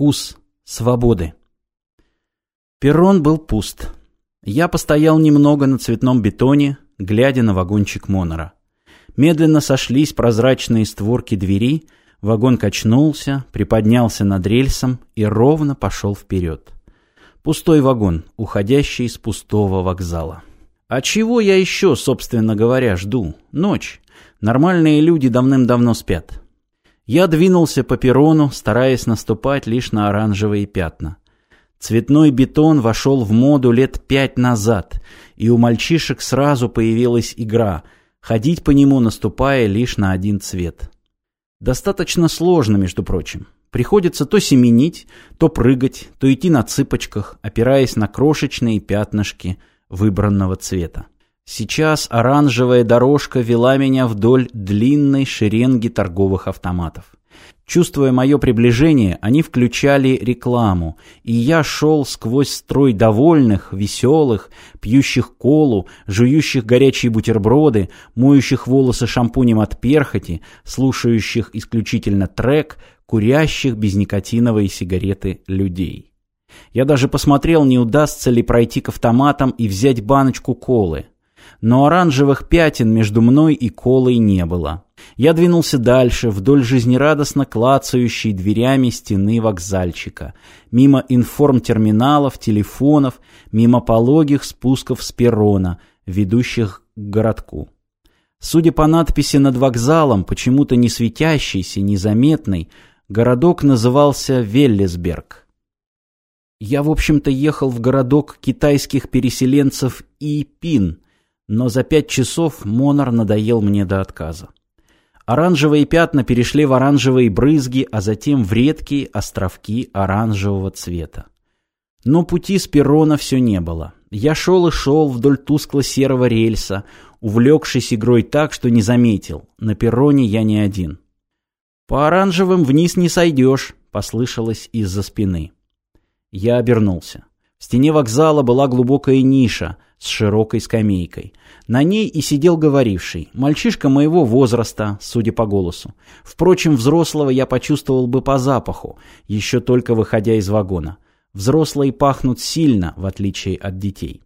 вкус свободы. Перрон был пуст. Я постоял немного на цветном бетоне, глядя на вагончик Монора. Медленно сошлись прозрачные створки двери, вагон качнулся, приподнялся над рельсом и ровно пошел вперед. Пустой вагон, уходящий из пустого вокзала. А чего я еще, собственно говоря, жду? Ночь. Нормальные люди давным-давно спят. Я двинулся по перрону, стараясь наступать лишь на оранжевые пятна. Цветной бетон вошел в моду лет пять назад, и у мальчишек сразу появилась игра — ходить по нему, наступая лишь на один цвет. Достаточно сложно, между прочим. Приходится то семенить, то прыгать, то идти на цыпочках, опираясь на крошечные пятнышки выбранного цвета. Сейчас оранжевая дорожка вела меня вдоль длинной шеренги торговых автоматов. Чувствуя мое приближение, они включали рекламу, и я шел сквозь строй довольных, веселых, пьющих колу, жующих горячие бутерброды, моющих волосы шампунем от перхоти, слушающих исключительно трек, курящих без никотиновой сигареты людей. Я даже посмотрел, не удастся ли пройти к автоматам и взять баночку колы но оранжевых пятен между мной и колой не было. Я двинулся дальше, вдоль жизнерадостно клацающей дверями стены вокзальчика, мимо информтерминалов, телефонов, мимо пологих спусков с перрона, ведущих к городку. Судя по надписи над вокзалом, почему-то не светящейся, незаметной, городок назывался Веллесберг. Я, в общем-то, ехал в городок китайских переселенцев Ипин, но за пять часов Монор надоел мне до отказа. Оранжевые пятна перешли в оранжевые брызги, а затем в редкие островки оранжевого цвета. Но пути с перрона все не было. Я шел и шел вдоль тускло-серого рельса, увлекшись игрой так, что не заметил. На перроне я не один. «По оранжевым вниз не сойдешь», — послышалось из-за спины. Я обернулся. В стене вокзала была глубокая ниша с широкой скамейкой. На ней и сидел говоривший, мальчишка моего возраста, судя по голосу. Впрочем, взрослого я почувствовал бы по запаху, еще только выходя из вагона. Взрослые пахнут сильно, в отличие от детей.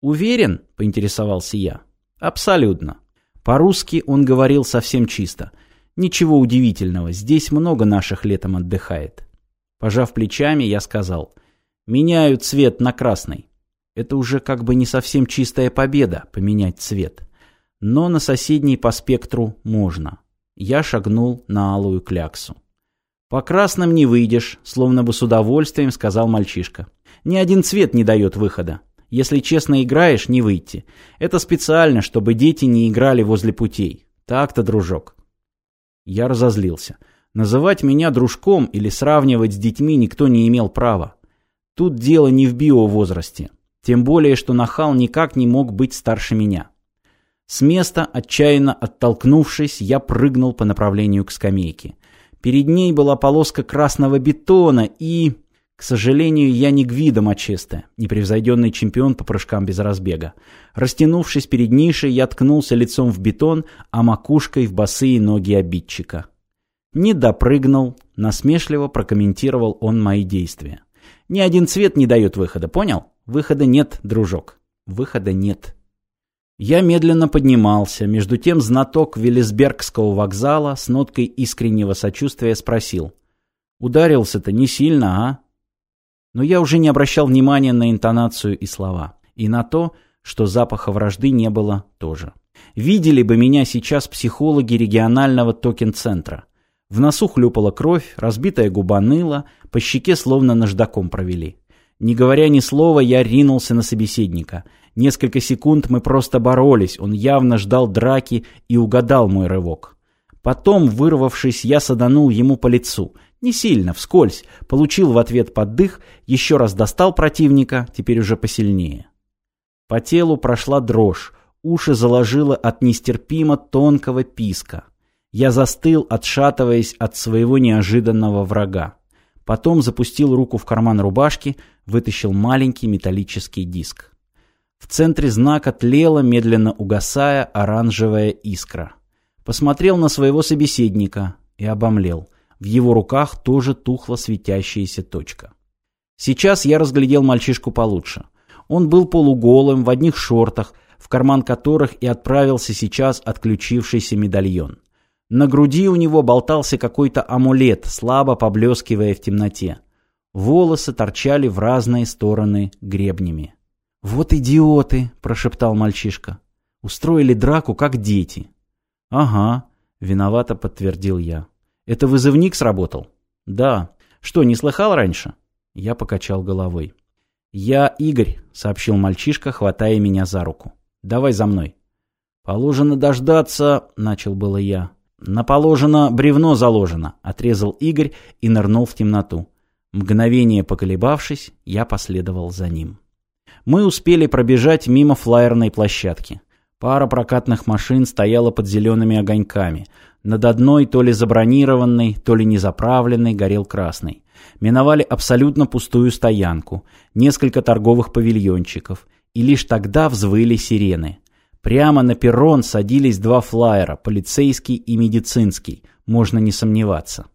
«Уверен?» – поинтересовался я. «Абсолютно». По-русски он говорил совсем чисто. «Ничего удивительного, здесь много наших летом отдыхает». Пожав плечами, я сказал – меняют цвет на красный. Это уже как бы не совсем чистая победа – поменять цвет. Но на соседний по спектру можно. Я шагнул на алую кляксу. «По красным не выйдешь», – словно бы с удовольствием сказал мальчишка. «Ни один цвет не дает выхода. Если честно играешь, не выйти. Это специально, чтобы дети не играли возле путей. Так-то, дружок». Я разозлился. Называть меня дружком или сравнивать с детьми никто не имел права. Тут дело не в био возрасте, Тем более, что нахал никак не мог быть старше меня. С места, отчаянно оттолкнувшись, я прыгнул по направлению к скамейке. Перед ней была полоска красного бетона и... К сожалению, я не Гвидо Мачесте, непревзойденный чемпион по прыжкам без разбега. Растянувшись перед нишей, я ткнулся лицом в бетон, а макушкой в босые ноги обидчика. Не допрыгнул, насмешливо прокомментировал он мои действия. Ни один цвет не дает выхода, понял? Выхода нет, дружок. Выхода нет. Я медленно поднимался. Между тем знаток Велисбергского вокзала с ноткой искреннего сочувствия спросил. «Ударился-то не сильно, а?» Но я уже не обращал внимания на интонацию и слова. И на то, что запаха вражды не было тоже. Видели бы меня сейчас психологи регионального токен-центра. В носу хлюпала кровь, разбитая губа ныла, по щеке словно наждаком провели. Не говоря ни слова, я ринулся на собеседника. Несколько секунд мы просто боролись, он явно ждал драки и угадал мой рывок. Потом, вырвавшись, я саданул ему по лицу. Не сильно, вскользь. Получил в ответ поддых, еще раз достал противника, теперь уже посильнее. По телу прошла дрожь, уши заложило от нестерпимо тонкого писка. Я застыл, отшатываясь от своего неожиданного врага. Потом запустил руку в карман рубашки, вытащил маленький металлический диск. В центре знака тлела, медленно угасая, оранжевая искра. Посмотрел на своего собеседника и обомлел. В его руках тоже тухла светящаяся точка. Сейчас я разглядел мальчишку получше. Он был полуголым, в одних шортах, в карман которых и отправился сейчас отключившийся медальон. На груди у него болтался какой-то амулет, слабо поблескивая в темноте. Волосы торчали в разные стороны гребнями. «Вот идиоты!» – прошептал мальчишка. «Устроили драку, как дети». «Ага», – виновато подтвердил я. «Это вызывник сработал?» «Да». «Что, не слыхал раньше?» Я покачал головой. «Я Игорь», — сообщил мальчишка, хватая меня за руку. «Давай за мной». «Положено дождаться», — начал было я. «Наположено бревно заложено», — отрезал Игорь и нырнул в темноту. Мгновение поколебавшись, я последовал за ним. Мы успели пробежать мимо флайерной площадки. Пара прокатных машин стояла под зелеными огоньками. Над одной, то ли забронированной, то ли незаправленной, горел красный. Миновали абсолютно пустую стоянку, несколько торговых павильончиков, и лишь тогда взвыли сирены. Прямо на перрон садились два флайера, полицейский и медицинский, можно не сомневаться.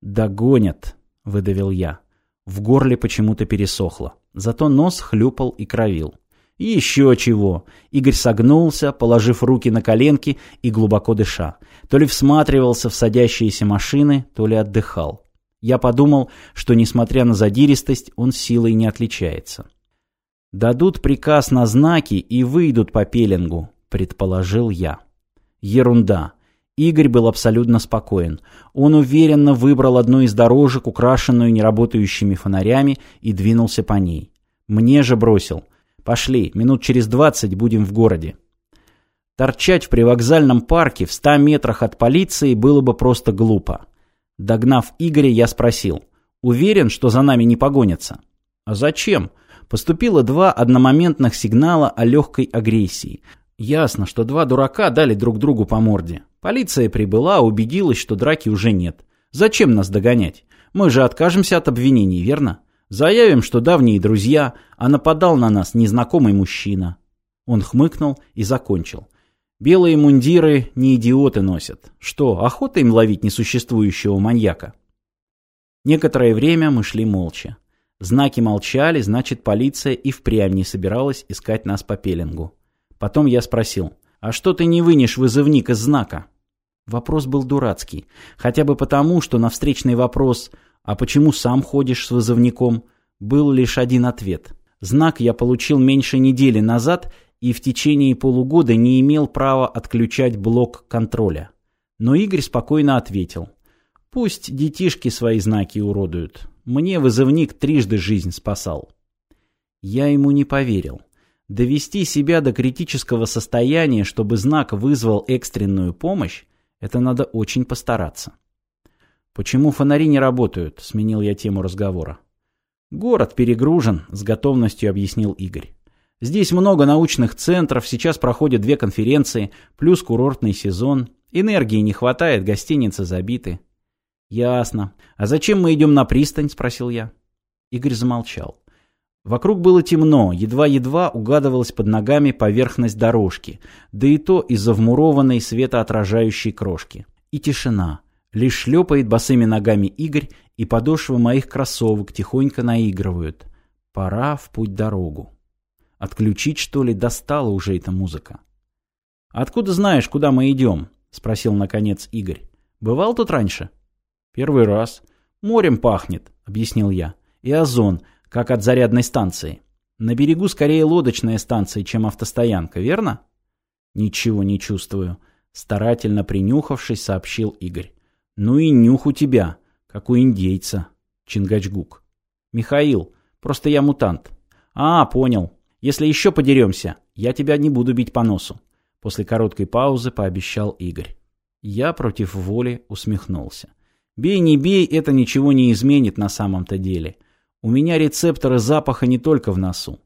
«Догонят», — выдавил я. В горле почему-то пересохло, зато нос хлюпал и кровил. «Еще чего!» Игорь согнулся, положив руки на коленки и глубоко дыша. То ли всматривался в садящиеся машины, то ли отдыхал. Я подумал, что, несмотря на задиристость, он силой не отличается дадут приказ на знаки и выйдут по пеленгу», — предположил я. Ерунда. Игорь был абсолютно спокоен. Он уверенно выбрал одну из дорожек, украшенную неработающими фонарями, и двинулся по ней. Мне же бросил. «Пошли, минут через двадцать будем в городе». Торчать в привокзальном парке в ста метрах от полиции было бы просто глупо. Догнав Игоря, я спросил. «Уверен, что за нами не погонятся?» «А зачем?» Поступило два одномоментных сигнала о легкой агрессии. Ясно, что два дурака дали друг другу по морде. Полиция прибыла, убедилась, что драки уже нет. Зачем нас догонять? Мы же откажемся от обвинений, верно? Заявим, что давние друзья, а нападал на нас незнакомый мужчина. Он хмыкнул и закончил. Белые мундиры не идиоты носят. Что, охота им ловить несуществующего маньяка? Некоторое время мы шли молча. Знаки молчали, значит, полиция и впрямь не собиралась искать нас по пеленгу. Потом я спросил, «А что ты не вынешь вызывник из знака?» Вопрос был дурацкий, хотя бы потому, что на встречный вопрос «А почему сам ходишь с вызывником?» был лишь один ответ. Знак я получил меньше недели назад и в течение полугода не имел права отключать блок контроля. Но Игорь спокойно ответил, «Пусть детишки свои знаки уродуют». Мне вызывник трижды жизнь спасал. Я ему не поверил. Довести себя до критического состояния, чтобы знак вызвал экстренную помощь, это надо очень постараться. «Почему фонари не работают?» – сменил я тему разговора. «Город перегружен», – с готовностью объяснил Игорь. «Здесь много научных центров, сейчас проходят две конференции, плюс курортный сезон. Энергии не хватает, гостиницы забиты. «Ясно. А зачем мы идем на пристань?» – спросил я. Игорь замолчал. Вокруг было темно, едва-едва угадывалась под ногами поверхность дорожки, да и то из-за вмурованной светоотражающей крошки. И тишина. Лишь шлепает босыми ногами Игорь, и подошвы моих кроссовок тихонько наигрывают. Пора в путь дорогу. Отключить, что ли, достала уже эта музыка. «Откуда знаешь, куда мы идем?» – спросил, наконец, Игорь. «Бывал тут раньше?» «Первый раз. Морем пахнет», — объяснил я. «И озон, как от зарядной станции. На берегу скорее лодочная станция, чем автостоянка, верно?» «Ничего не чувствую», — старательно принюхавшись, сообщил Игорь. «Ну и нюх у тебя, как у индейца, Чингачгук». «Михаил, просто я мутант». «А, понял. Если еще подеремся, я тебя не буду бить по носу», — после короткой паузы пообещал Игорь. Я против воли усмехнулся. Бей не бей, это ничего не изменит на самом-то деле. У меня рецепторы запаха не только в носу.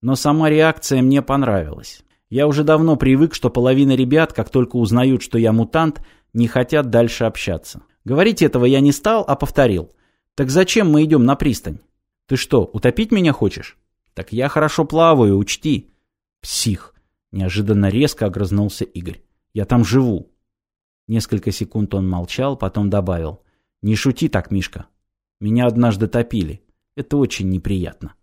Но сама реакция мне понравилась. Я уже давно привык, что половина ребят, как только узнают, что я мутант, не хотят дальше общаться. Говорить этого я не стал, а повторил. Так зачем мы идем на пристань? Ты что, утопить меня хочешь? Так я хорошо плаваю, учти. Псих. Неожиданно резко огрызнулся Игорь. Я там живу. Несколько секунд он молчал, потом добавил. Не шути так, Мишка. Меня однажды топили. Это очень неприятно.